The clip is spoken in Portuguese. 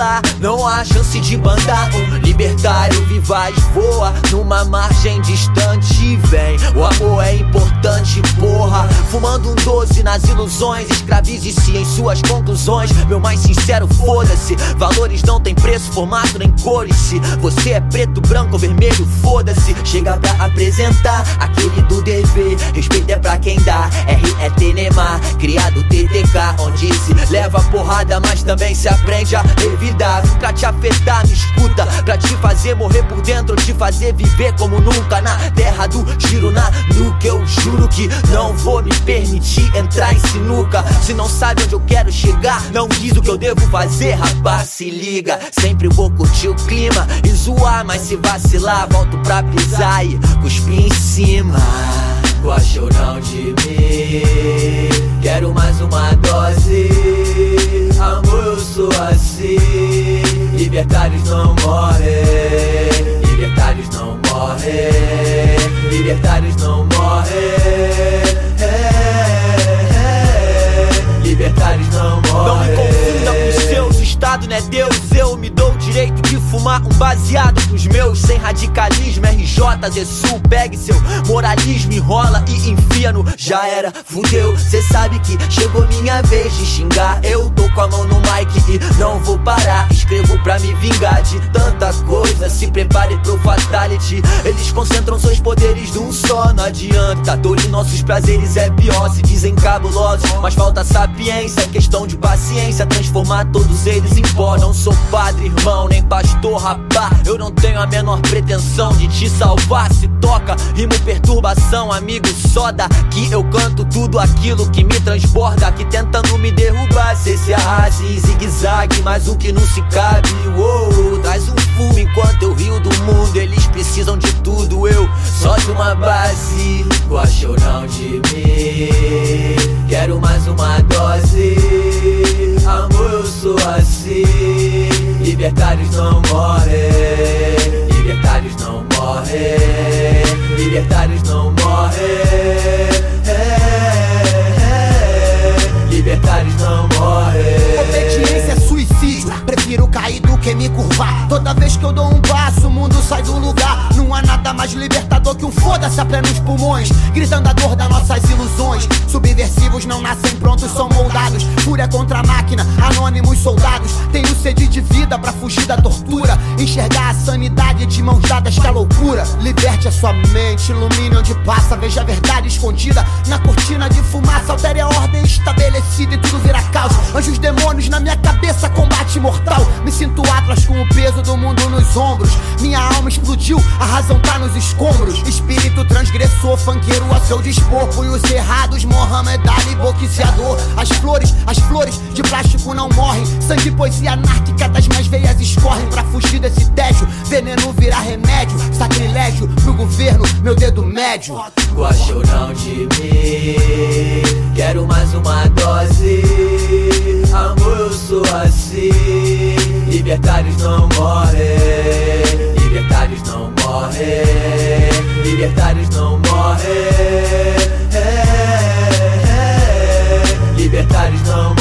lá, não há chance de mandar um libertário vivaz voa numa margem distante. Vem, o amor é importante, porra. Fumando um doce nas ilusões, escravize-se em suas conclusões. Meu mais sincero, foda-se. Valores não tem preço, formato nem cores. Se você é preto, branco vermelho, foda-se. Chega pra apresentar aquele do dever. Tenemar, criado TTK, onde se leva porrada, mas também se aprende a evitar. Pra te afetar, me escuta. Pra te fazer morrer por dentro, te fazer viver como nunca. Na terra do giro, na nuca. Eu juro que não vou me permitir entrar em sinuca. Se não sabe onde eu quero chegar, não diz o que eu devo fazer, rapaz. Se liga, sempre vou curtir o clima e zoar. Mas se vacilar, volto pra pisar e cuspir em cima. Gosta ou não de mim? Libertários não morrem. Libertários não morrem. Libertários não morrem. Libertários não morrem. Não me confunda com seus, o Estado não é Deus. Fumar um baseado com os meus. Sem radicalismo, RJ, Sul. Pegue seu moralismo, enrola e enfia no já era. Fudeu, cê sabe que chegou minha vez de xingar. Eu tô com a mão no mic e não vou parar. Escrevo pra me vingar de tanta coisa. Se prepare pro fatality. Eles concentram seus poderes num só, não adianta. Dor de nossos prazeres é pior, se dizem cabulosos. Mas falta sapiência, questão de paciência. Transformar todos eles em pó. Não sou padre, irmão, nem pastor, rapá. Eu não tenho a menor pretensão de te salvar. Se toca, rimo perturbação, amigo. Só daqui eu canto tudo aquilo que me transborda. Que tentando me derrubar. Cê se arrase, zigue-zague, mas o que não se cabe. Uou, traz um fumo enquanto eu rio do mundo. Eles precisam de tudo, eu só de uma base. Gosta ou não de mim? Quero mais uma dose. Amor, eu sou assim. Libertários não morrem. Libertários não morrem. Libertários não morrem. Libertários não morrem. Obediência é suicídio. Prefiro cair do que me curvar. Toda vez que eu dou um passo, o mundo sai do lugar. Não há nada mais libertador que um foda-se a plenos pulmões. Gritando a dor das nossas ilusões. Subversivos não nascem prontos, são moldados. Fúria contra a máquina, anônimos soldados. Tenho sede de vida pra fugir da tortura. Enxergar a sanidade de mãos dadas que a loucura. Liberte a sua mente, ilumine onde passa. Veja a verdade escondida na cortina de fumaça. Altere a ordem estabelecida e tudo vira caos. Anjos demônios na minha cabeça, combate mortal. Me sinto Atlas com o peso do mundo nos ombros. Minha alma explodiu, a razão tá nos escombros. Espírito transgressor, fanqueiro a seu dispor. Punhos errados, Mohamed Ali, boxeador. As flores, as flores de plástico não morrem. Sangue, poesia anárquica das minhas veias escorrem. Pra fugir desse tédio, veneno virar remédio. Sacrilégio pro governo, meu dedo médio. Gosta ou não de mim? Quero mais uma dose. Amor, eu sou assim. Libertários não morrem. Libertários não morrem. Libertários não morrem. Libertários não morrem.